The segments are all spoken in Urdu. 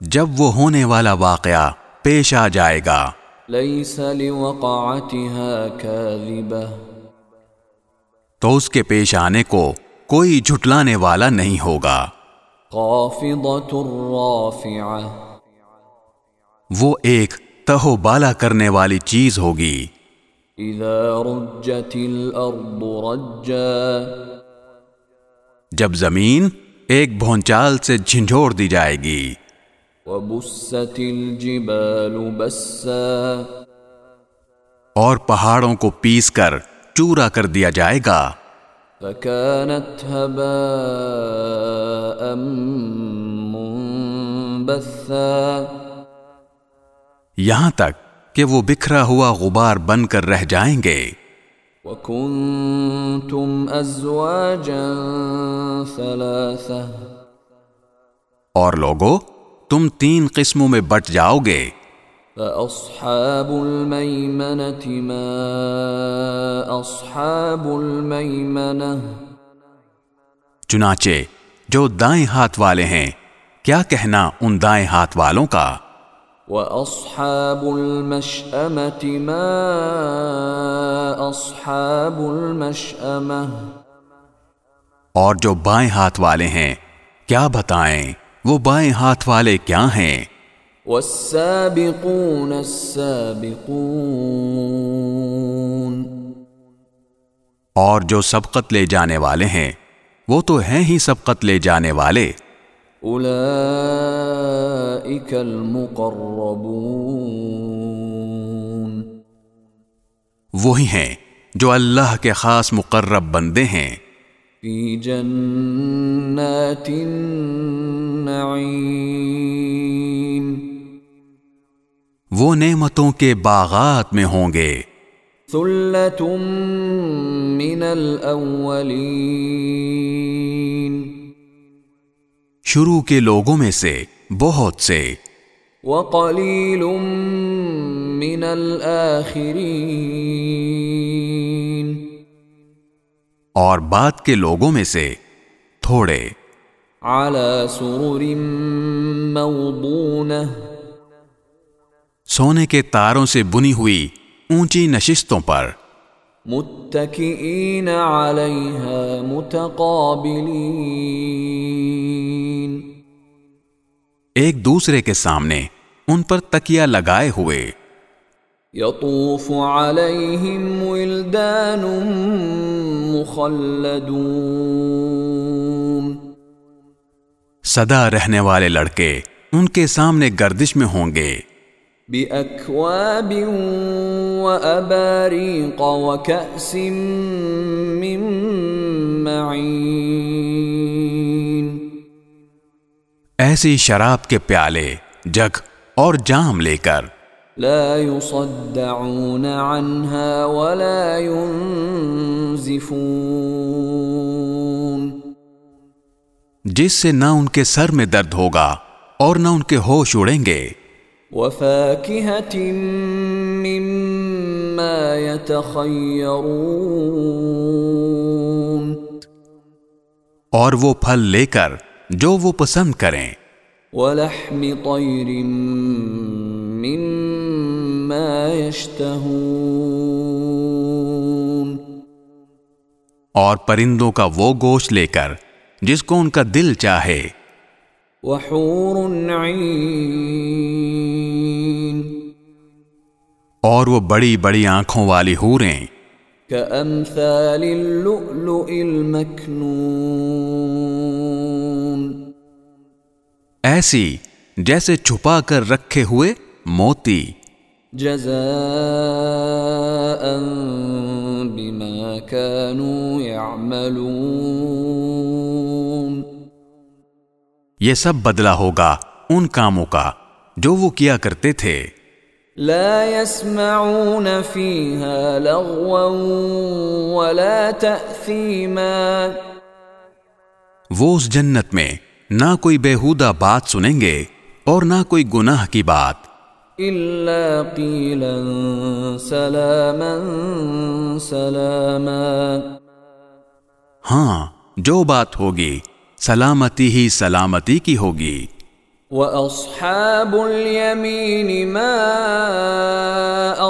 جب وہ ہونے والا واقعہ پیش آ جائے گا۔ لیس لوقعتها كاذبہ تو اس کے پیش آنے کو کوئی جھٹلانے والا نہیں ہوگا۔ خافضۃ الرافعہ وہ ایک تہو بالا کرنے والی چیز ہوگی۔ اذا رجت الارض رجا۔ جب زمین ایک بھونچال سے جھنجھوڑ دی جائے گی۔ وبست الجبال بسا۔ اور پہاڑوں کو پیس کر چورا کر دیا جائے گا۔ فكانت هباء منبثا۔ یہاں تک کہ وہ بکھرا ہوا غبار بن کر رہ جائیں گے۔ وكنتم ازواجا ثلاثه اور لوگو تم تین قسموں میں بٹ جاؤ گے فأصحاب الميمنة ما أصحاب الميمنة چنانچہ جو دائیں ہاتھ والے ہیں کیا کہنا ان دائیں ہاتھ والوں کا؟ وأصحاب المشأمة ما أصحاب المشأمة اور جو بائیں ہاتھ والے ہیں کیا بتائیں؟ وہ بائیں ہاتھ والے کیا ہیں؟ والسابقون السابقون۔ اور جو سبقت لے جانے والے ہیں وہ تو ہیں ہی سبقت لے جانے والے۔ أولئك المقربون۔ وہی ہیں جو اللہ کے خاص مقرب بندے ہیں۔ في جنات النعيم وہ نعمتوں کے باغات میں ہوں گے۔ ثلة من الأولين شروع کے لوگوں میں سے بہت سے۔ وقليل من الآخرين اور بعد کے لوگوں میں سے تھوڑے۔ على موضونة۔ سونے کے تاروں سے بنی ہوئی اونچی نشستوں پر۔ متكئين عليها متقابلين۔ ایک دوسرے کے سامنے ان پر تکیا لگائے ہوئے۔ يطوف عليهم ولدان مخلدون۔ سدا رہنے والے لڑکے ان کے سامنے گردش میں ہوں گے۔ بأكواب وأباريق وكأس من معين۔ ایسی شراب کے پیالے جگ اور جام لے کر۔ لا يصدعون عنها ولا ينزفون۔ جس سے نہ ان کے سر میں درد ہوگا اور نہ ان کے ہوش اڑیں گے۔ وفاكهة مما يتخيرون۔ اور وہ پھل لے کر جو وہ پسند کریں۔ ولحم طير مما يشتهون۔ اور پرندوں کا وہ گوشت لے کر جس کو ان کا دل چاہے۔ وحور عين اور وہ بڑی بڑی آنکھوں والی حوریں۔ كأمثال اللؤلؤ المكنون۔ ایسی جیسے چھپا کر رکھے ہوئے موتی۔ جزاء بما كانوا يعملون۔ یہ سب بدلہ ہوگا ان کاموں کا جو وہ کیا کرتے تھے۔ لا يسمعون فيها لغوا ولا تأثيما۔ وہ اس جنت میں نہ کوئی بےحودہ بات سنیں گے اور نہ کوئی گناہ کی بات۔ إلا قيلا سلاما سلاما ہاں جو بات ہوگی سلامتی ہی سلامتی کی ہوگی۔ وأصحاب اليمين ما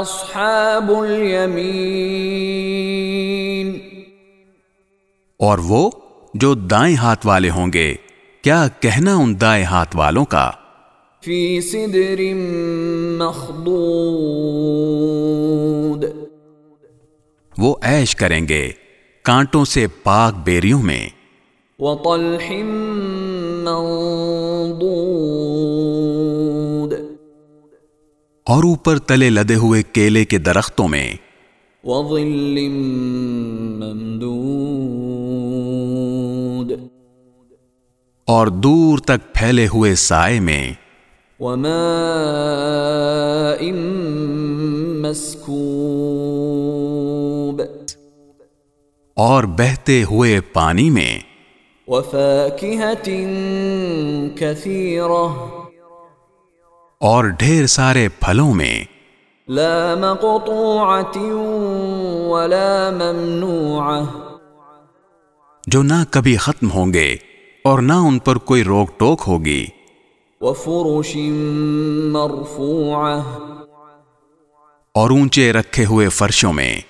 أصحاب اليمين اور وہ جو دائیں ہاتھ والے ہوں گے کیا کہنا ان دائیں ہاتھ والوں کا؟ في سدر مخضود۔ وہ عیش کریں گے کانٹوں سے پاک بیریوں میں۔ وطلح منضود۔ اور اوپر تلے لدے ہوئے کیلے کے درختوں میں۔ وظل ممدود۔ اور دور تک پھیلے ہوئے سائے میں۔ وماء مسكوب اور بہتے ہوئے پانی میں وفاكهة كثيرة اور ڈھیر سارے پھلوں میں لا مقطوعة ولا ممنوعة جو نہ کبھی ختم ہوں گے اور نہ ان پر کوئی روک ٹوک ہوگی۔ وفرش مرفوعة. اور اونچے رکھے ہوئے فرشوں میں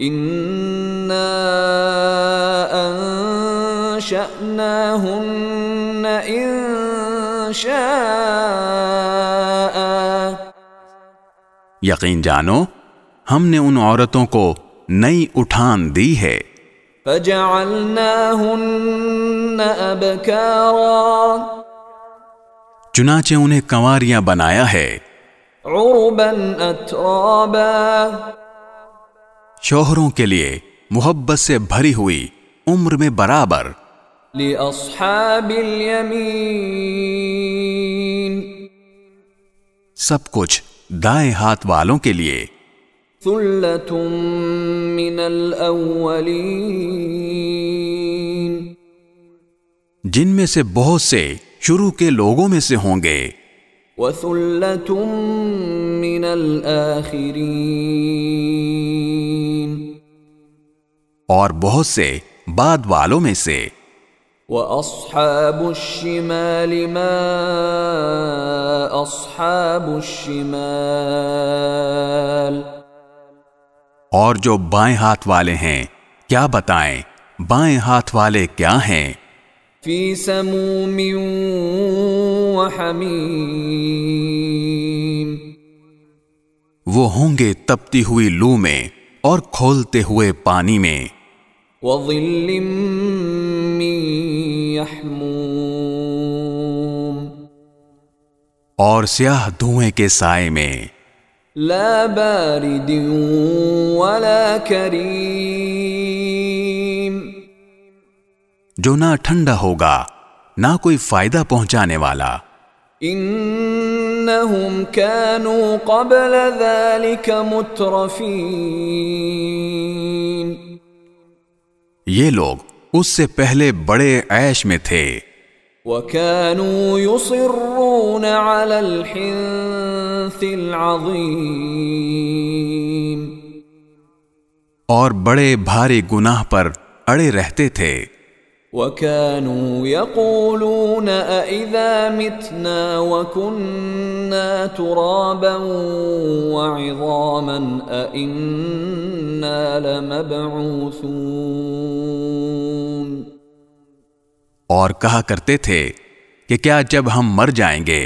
إنا أنشأناهن إن شاء یقین جانو ہم نے ان عورتوں کو نئی اٹھان دی ہے۔ فجعلناهن أبكارا. چنانچہ انہیں کنواریاں بنایا ہے۔ عربا شوہروں کے لیے محبت سے بھری ہوئی عمر میں برابر۔ لأصحاب اليمين۔ سب کچھ دائیں ہاتھ والوں کے لیے۔ ثلة من الأولين۔ جن میں سے بہت سے شروع کے لوگوں میں سے ہوں گے۔ من الآخرين۔ اور بہت سے بعد والوں میں سے۔ وأصحاب الشمال ما أصحاب الشمال۔ اور جو بائیں ہاتھ والے ہیں کیا بتائیں بائیں ہاتھ والے کیا ہیں؟ في سموم وحميم وہ ہوں گے تپتی ہوئی لو میں اور کھولتے ہوئے پانی میں۔ وظل من يحموم۔ اور سیاہ دھوئیں کے سائے میں۔ لا بارد ولا كريم جو نہ ٹھنڈا ہوگا نہ کوئی فائدہ پہنچانے والا۔ إنهم كانوا قبل ذلك مترفين یہ لوگ اس سے پہلے بڑے عیش میں تھے۔ وكانوا يصرون على الحنث العظيم اور بڑے بھاری گناہ پر اڑے رہتے تھے۔ وكانوا يقولون أإذا متنا وكنا ترابا وعظاما أإنا لمبعوثون اور کہا کرتے تھے کہ کیا جب ہم مر جائیں گے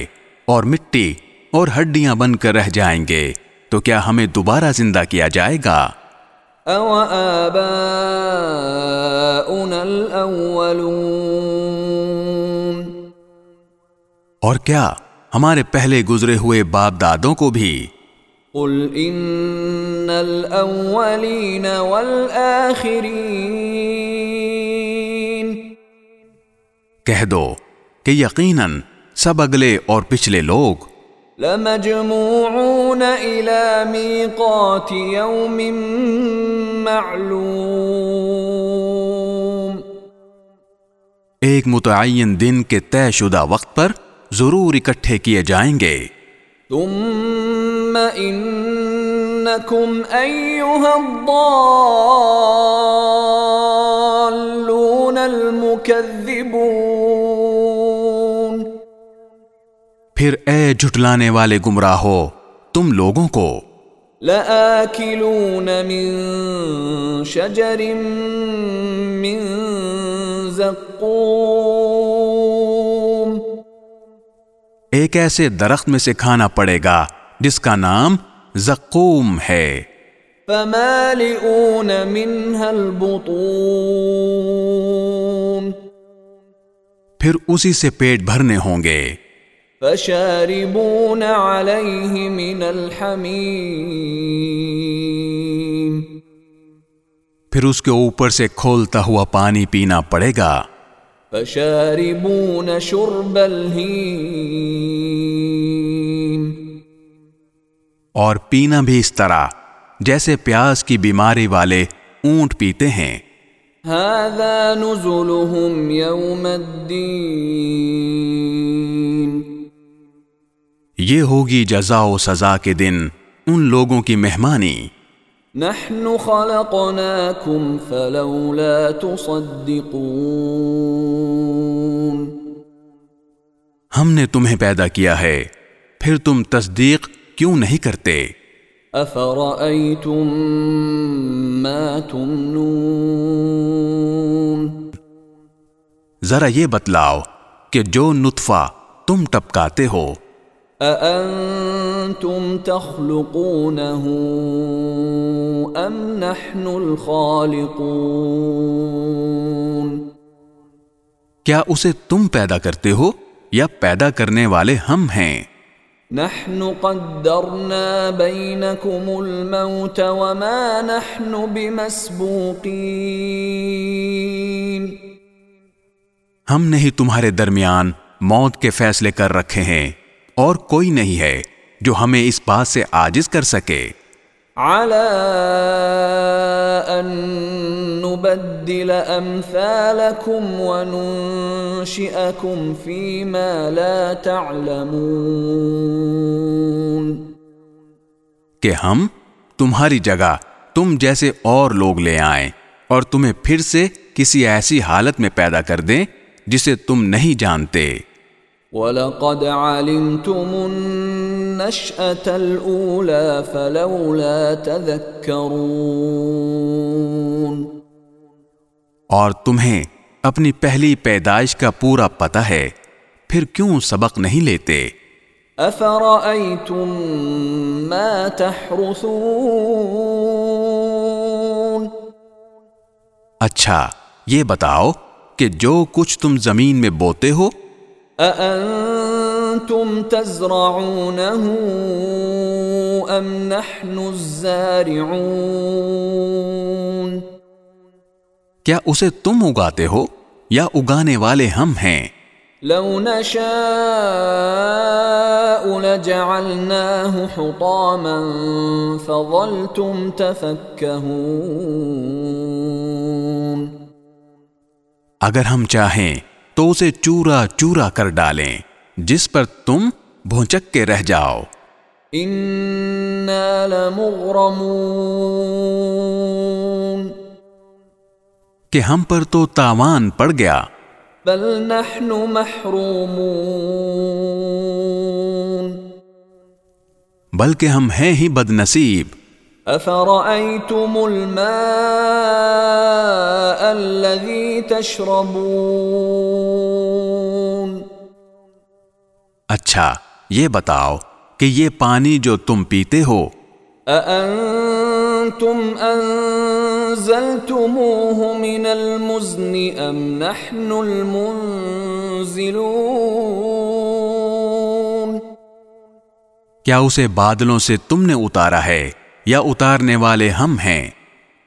اور مٹی اور ہڈیاں بن کر رہ جائیں گے تو کیا ہمیں دوبارہ زندہ کیا جائے گا؟ أو آباؤنا الأولون؟ اور کیا ہمارے پہلے گزرے ہوئے باپ دادوں کو بھی؟ قل إن الأولين والآخرين۔ کہہ دو کہ یقیناً سب اگلے اور پچھلے لوگ لمجموعون إلى ميقات يوم معلوم. ایک متعین دن کے طے شدہ وقت پر ضرور اکٹھے کیے جائیں گے۔ ثم إنكم أيها الضالون المكذبون. پھر اے جھٹلانے والے گمراہ ہو تم لوگوں کو۔ لآكلون من شجر من زقوم۔ ایک ایسے درخت میں سے کھانا پڑے گا جس کا نام زقوم ہے۔ فمالئون منها البطون۔ پھر اسی سے پیٹ بھرنے ہوں گے۔ فشاربون عليه من الحميم. پھر اس کے اوپر سے کھولتا ہوا پانی پینا پڑے گا۔ فشاربون شرب الهيم. اور پینا بھی اس طرح جیسے پیاس کی بیماری والے اونٹ پیتے ہیں۔ هذا نزلهم يوم الدين. یہ ہوگی جزا و سزا کے دن ان لوگوں کی مہمانی۔ نحن خلقناكم فلولا تصدقون۔ ہم نے تمہیں پیدا کیا ہے پھر تم تصدیق کیوں نہیں کرتے؟ افرأيتم ما تمنون۔ ذرا یہ بتلاؤ کہ جو نطفہ تم ٹپکاتے ہو أأنتم تخلقونه أم نحن الخالقون؟ کیا اسے تم پیدا کرتے ہو یا پیدا کرنے والے ہم ہیں؟ نحن قدرنا بينكم الموت وما نحن بمسبوقين ہم نے ہی تمہارے درمیان موت کے فیصلے کر رکھے ہیں۔ اور کوئی نہیں ہے جو ہمیں اس بات سے عاجز کر سکے۔ على نبدل أمثالكم وننشئكم فيما لا تعلمون۔ کہ ہم تمہاری جگہ تم جیسے اور لوگ لے آئیں اور تمہیں پھر سے کسی ایسی حالت میں پیدا کر دیں جسے تم نہیں جانتے۔ وَلَقَدْ عَلِمْتُمُ النَّشْأَةَ الْأُولَى فَلَوْلَا تَذَكَّرُونَ اور تمہیں اپنی پہلی پیدائش کا پورا پتہ ہے پھر کیوں سبق نہیں لیتے؟ أَفَرَأَيْتُم مَّا تَحْرُثُونَ؟ اچھا یہ بتاؤ کہ جو کچھ تم زمین میں بوتے ہو أَأَنتُمْ تَزْرَعُونَهُ أَمْ نَحْنُ الزَّارِعُونَ؟ کیا اسے تم اگاتے ہو یا اگانے والے ہم ہیں؟ لو نشاء لجعلناه حطاما فظلتم تفكهون. اگر ہم چاہیں تو اسے چورا چورا کر ڈالیں جس پر تم بھونچک کے رہ جاؤ۔ لمغرمون۔ کہ ہم پر تو تاوان پڑ گیا۔ بل نحن محرومون۔ بلکہ ہم ہیں ہی بد نصیب۔ أفرأيتم الماء الذي تشربون؟ اچھا یہ بتاؤ کہ یہ پانی جو تم پیتے ہو أأنتم أنزلتموه من المزن أم نحن المنزلون؟ کیا اسے بادلوں سے تم نے اتارا ہے؟ یا اتارنے والے ہم ہیں۔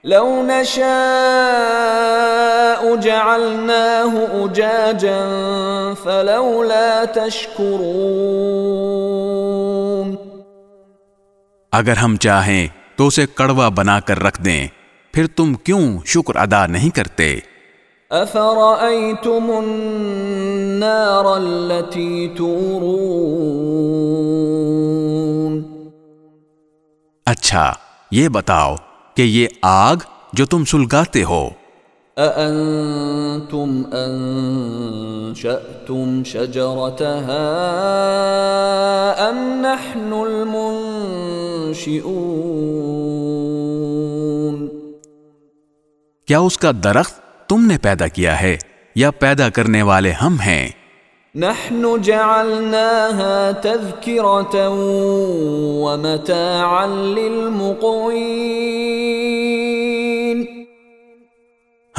لو نشاء جعلناه أجاجا فلولا تشكرون اگر ہم چاہیں تو اسے کڑوا بنا کر رکھ دیں پھر تم کیوں شکر ادا نہیں کرتے؟ أفرأيتم النار التي تورون۔ اچھا یہ بتاؤ کہ یہ آگ جو تم سلگاتے ہو۔ أأنتم أنشأتم شجرتها أم نحن المنشئون؟ کیا اس کا درخت تم نے پیدا کیا ہے یا پیدا کرنے والے ہم ہیں؟ نحن جعلناها تذكرة ومتاعا للمقوين.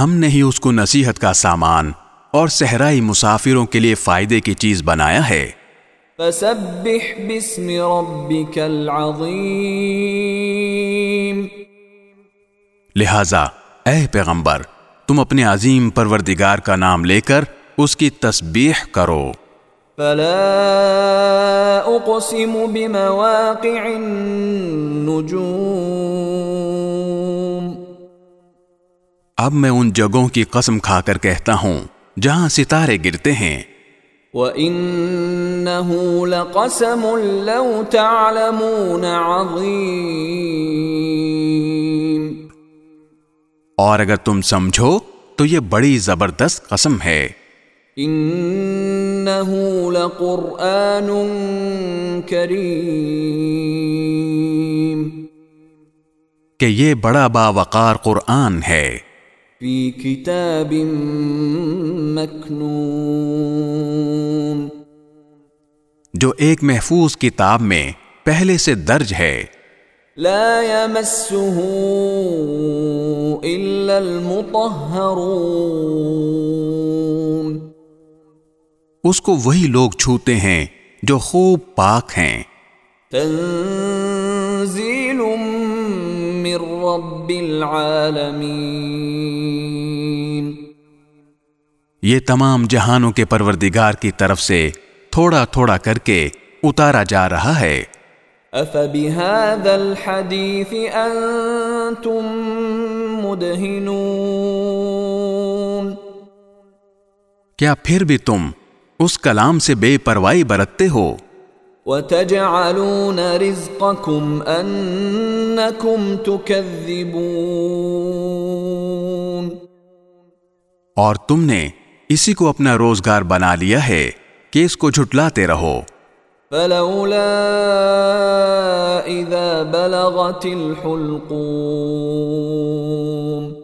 ہم نے ہی اس کو نصیحت کا سامان اور صحرائی مسافروں کے لیے فائدے کی چیز بنایا ہے۔ فسبح باسم ربك العظيم لہذا اے پیغمبر تم اپنے عظیم پروردگار کا نام لے کر اس کی تسبیح کرو۔ فلا اقسم بمواقع النجوم۔ اب میں ان جگہوں کی قسم کھا کر کہتا ہوں جہاں ستارے گرتے ہیں۔ وَإِنَّهُ لَقَسَمٌ لَوْ تَعْلَمُونَ عَظِيمٌ۔ اور اگر تم سمجھو تو یہ بڑی زبردست قسم ہے۔ إِنَّهُ لَقُرْآنٌ كَرِيمٌ. کہ یہ بڑا باوقار قرآن ہے۔ فِي كِتَابٍ مَكْنُونٍ جو ایک محفوظ کتاب میں پہلے سے درج ہے۔ لا يمسه إلا المطهرون اس کو وہی لوگ چھوتے ہیں جو خوب پاک ہیں۔ تنزيل من رب العالمين یہ تمام جہانوں کے پروردگار کی طرف سے تھوڑا تھوڑا کر کے اتارا جا رہا ہے۔ الحديث مدهنون۔ کیا پھر بھی تم اس کلام سے بے پرواہی برتتے ہو۔ وتجعلون رزقكم أنكم تكذبون۔ اور تم نے اسی کو اپنا روزگار بنا لیا ہے کہ اس کو جھٹلاتے رہو۔ فلولا إذا بلغت الحلقوم۔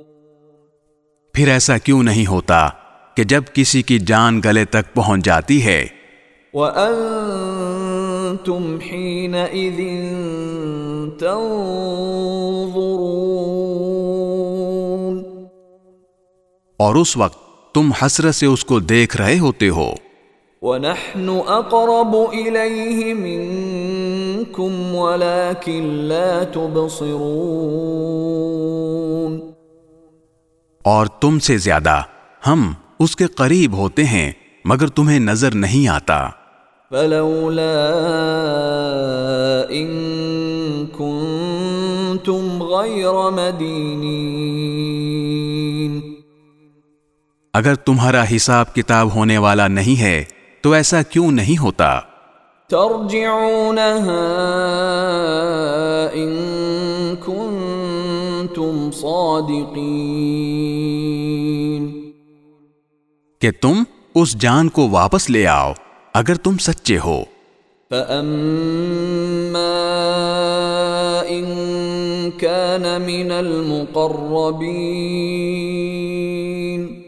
پھر ایسا کیوں نہیں ہوتا کہ جب کسی کی جان گلے تک پہنچ جاتی ہے۔ وأنتم حينئذ تنظرون۔ اور اس وقت تم حسرت سے اس کو دیکھ رہے ہوتے ہو۔ ونحن أقرب إليه منكم ولكن لا تبصرون۔ اور تم سے زیادہ ہم اس کے قریب ہوتے ہیں مگر تمہیں نظر نہیں آتا۔ فلولا إن كنتم غير مدينين۔ اگر تمہارا حساب کتاب ہونے والا نہیں ہے تو ایسا کیوں نہیں ہوتا؟ ترجعونها إن كنتم صادقين۔ کہ تم اس جان کو واپس لے آؤ اگر تم سچے ہو۔ فأما إن كان من المقربين۔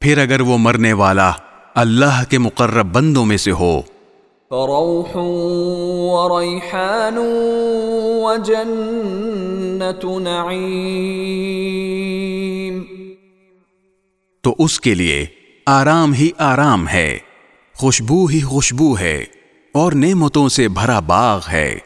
پھر اگر وہ مرنے والا اللہ کے مقرب بندوں میں سے ہو۔ فروح وريحان وجنة نعيم۔ تو اس کے لیے آرام ہی آرام ہے خوشبو ہی خوشبو ہے اور نعمتوں سے بھرا باغ ہے۔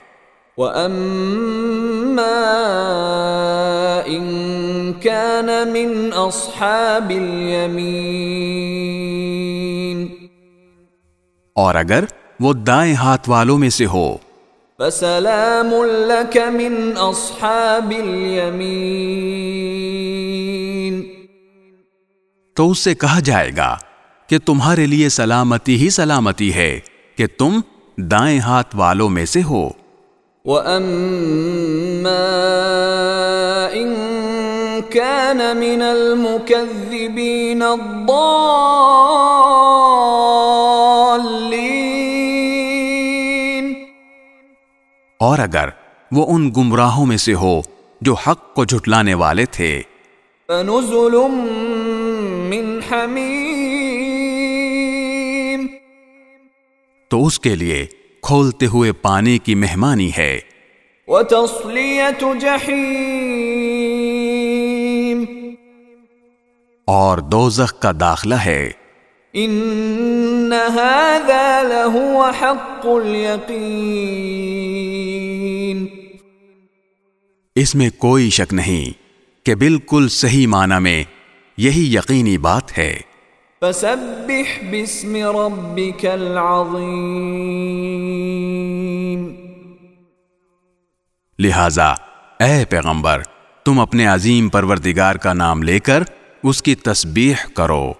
وَأَمَّا إِن كَانَ مِنْ أَصْحَابِ الْيَمِينِ اور اگر وہ دائیں ہاتھ والوں میں سے ہو۔ فَسَلَامٌ لَكَ مِنْ أَصْحَابِ الْيَمِينِ تو اس سے کہا جائے گا کہ تمہارے لیے سلامتی ہی سلامتی ہے کہ تم دائیں ہاتھ والوں میں سے ہو۔ وَأَمَّا إِن كَانَ مِنَ الْمُكَذِّبِينَ الضَّالِّينَ۔ اور اگر وہ ان گمراہوں میں سے ہو جو حق کو جھٹلانے والے تھے۔ فَنُزُلٌ مِّنْ حَمِيمٍ تو اس کے لیے کھولتے ہوئے پانی کی مہمانی ہے۔ وَتَصْلِيَةُ جَحِيمٍ اور دوزخ کا داخلہ ہے۔ ان هذا لهو حق اليقین۔ اس میں کوئی شک نہیں کہ بالکل صحیح معنی میں یہی یقینی بات ہے۔ فسبح باسم ربك العظیم۔ لہذا اے پیغمبر تم اپنے عظیم پروردگار کا نام لے کر اس کی تسبیح کرو۔